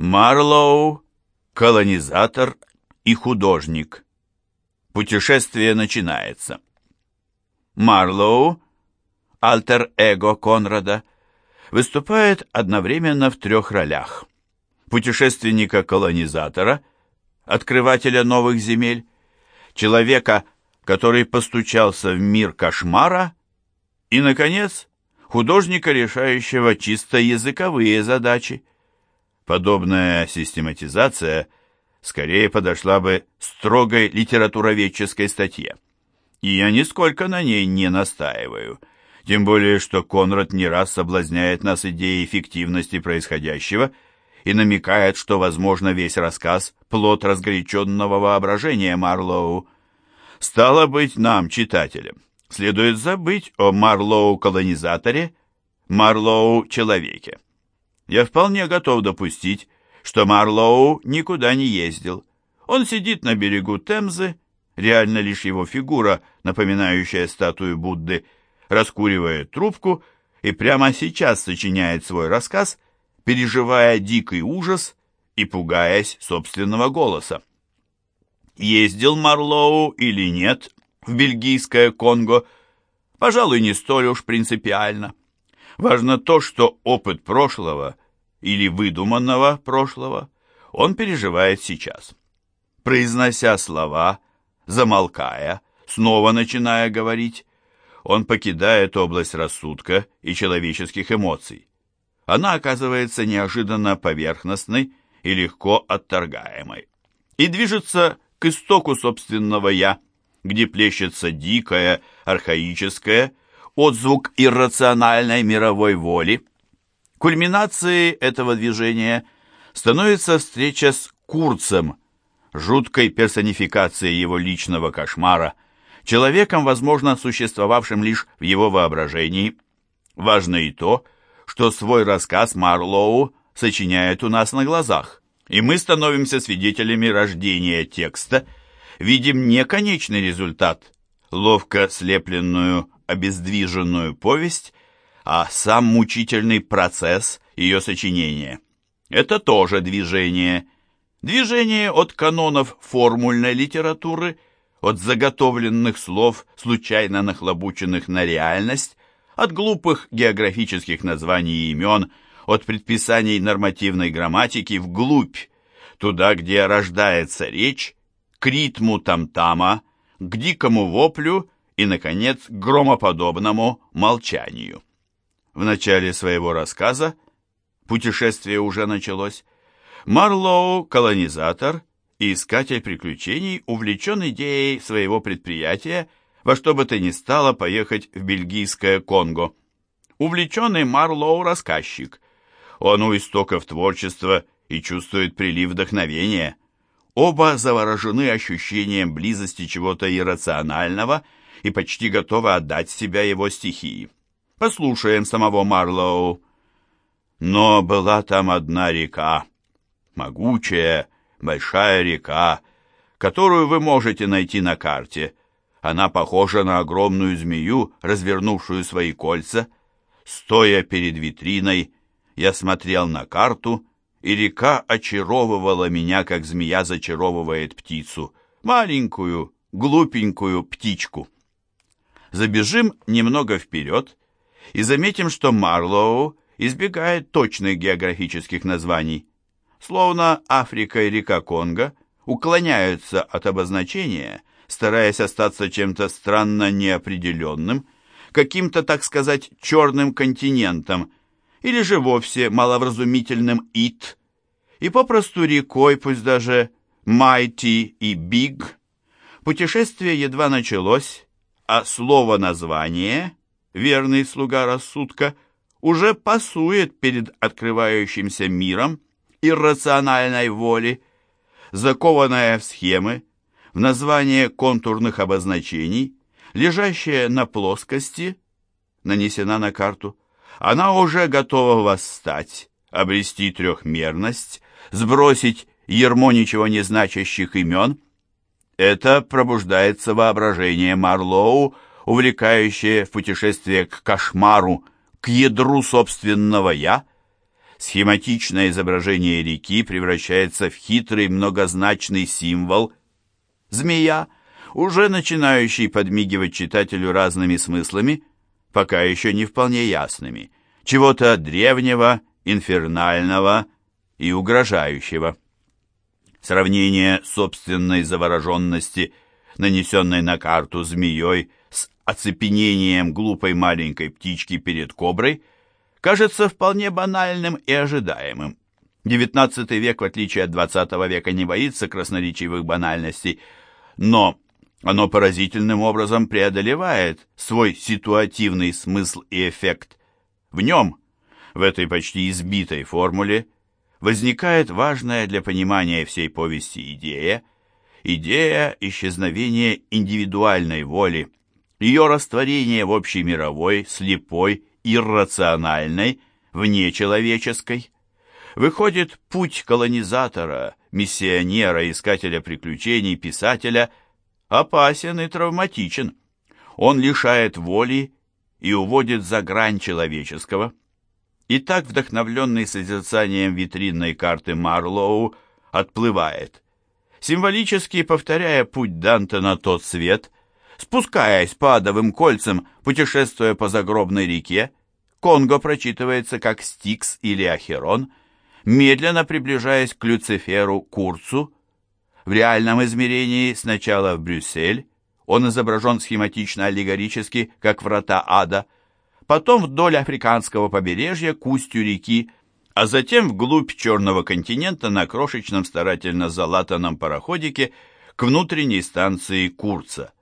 Марлоу, колонизатор и художник. Путешествие начинается. Марлоу, альтер-эго Конрада, выступает одновременно в трех ролях. Путешественника-колонизатора, открывателя новых земель, человека, который постучался в мир кошмара, и, наконец, художника, решающего чисто языковые задачи. Подобная систематизация скорее подошла бы строгой литературоведческой статье. И я нисколько на ней не настаиваю, тем более что Конрад не раз соблазняет нас идеей эффективности происходящего и намекает, что, возможно, весь рассказ – плод разгоряченного воображения Марлоу. Стало быть, нам, читателям, следует забыть о Марлоу-колонизаторе, Марлоу-человеке. Я вполне готов допустить, что Марлоу никуда не ездил. Он сидит на берегу Темзы, реально лишь его фигура, напоминающая статую Будды, раскуривает трубку и прямо сейчас сочиняет свой рассказ, переживая дикий ужас и пугаясь собственного голоса. Ездил Марлоу или нет в бельгийское Конго, пожалуй, не столь уж принципиально. Важно то, что опыт прошлого или выдуманного прошлого он переживает сейчас. Произнося слова, замолкая, снова начиная говорить, он покидает область рассудка и человеческих эмоций. Она оказывается неожиданно поверхностной и легко отторгаемой. И движется к истоку собственного «я», где плещется дикое, архаическое, отзвук иррациональной мировой воли. Кульминацией этого движения становится встреча с Курцем, жуткой персонификацией его личного кошмара, человеком, возможно, существовавшим лишь в его воображении. Важно и то, что свой рассказ Марлоу сочиняет у нас на глазах, и мы становимся свидетелями рождения текста, видим не конечный результат, ловко слепленную обездвиженную повесть, а сам мучительный процесс ее сочинения. Это тоже движение. Движение от канонов формульной литературы, от заготовленных слов, случайно нахлобученных на реальность, от глупых географических названий и имен, от предписаний нормативной грамматики вглубь, туда, где рождается речь, к ритму там-тама, к дикому воплю и, наконец, громоподобному молчанию. В начале своего рассказа путешествие уже началось. Марлоу, колонизатор и искатель приключений, увлечен идеей своего предприятия во что бы то ни стало поехать в бельгийское Конго. Увлеченный Марлоу рассказчик. Он у истоков творчества и чувствует прилив вдохновения. Оба заворожены ощущением близости чего-то иррационального – и почти готова отдать себя его стихии. Послушаем самого Марлоу. Но была там одна река, могучая, большая река, которую вы можете найти на карте. Она похожа на огромную змею, развернувшую свои кольца. Стоя перед витриной, я смотрел на карту, и река очаровывала меня, как змея зачаровывает птицу, маленькую, глупенькую птичку забежим немного вперед и заметим, что Марлоу избегает точных географических названий. Словно Африка и река Конго уклоняются от обозначения, стараясь остаться чем-то странно неопределенным, каким-то, так сказать, черным континентом, или же вовсе маловразумительным «ит», и попросту рекой, пусть даже «майти» и «биг». Путешествие едва началось, а слово название, верный слуга рассудка, уже пасует перед открывающимся миром иррациональной воли, закованная в схемы, в название контурных обозначений, лежащая на плоскости, нанесена на карту, она уже готова восстать, обрести трехмерность, сбросить ермо ничего не значащих имен – это пробуждается воображение Марлоу, увлекающее в путешествие к кошмару, к ядру собственного «я». Схематичное изображение реки превращается в хитрый многозначный символ «змея», уже начинающий подмигивать читателю разными смыслами, пока еще не вполне ясными, чего-то древнего, инфернального и угрожающего. Сравнение собственной завороженности, нанесенной на карту змеей, с оцепенением глупой маленькой птички перед коброй, кажется вполне банальным и ожидаемым. XIX век, в отличие от XX века, не боится красноречивых банальностей, но оно поразительным образом преодолевает свой ситуативный смысл и эффект. В нем, в этой почти избитой формуле, возникает важная для понимания всей повести идея, идея исчезновения индивидуальной воли, ее растворения в общей мировой, слепой, иррациональной, внечеловеческой. Выходит, путь колонизатора, миссионера, искателя приключений, писателя опасен и травматичен. Он лишает воли и уводит за грань человеческого. И так, вдохновленный созерцанием витринной карты Марлоу, отплывает. Символически повторяя путь Данте на тот свет, спускаясь по адовым кольцам, путешествуя по загробной реке, Конго прочитывается как Стикс или Ахерон, медленно приближаясь к Люциферу Курцу. В реальном измерении сначала в Брюссель, он изображен схематично-аллегорически, как врата ада, потом вдоль африканского побережья к устью реки, а затем вглубь черного континента на крошечном старательно залатанном пароходике к внутренней станции Курца.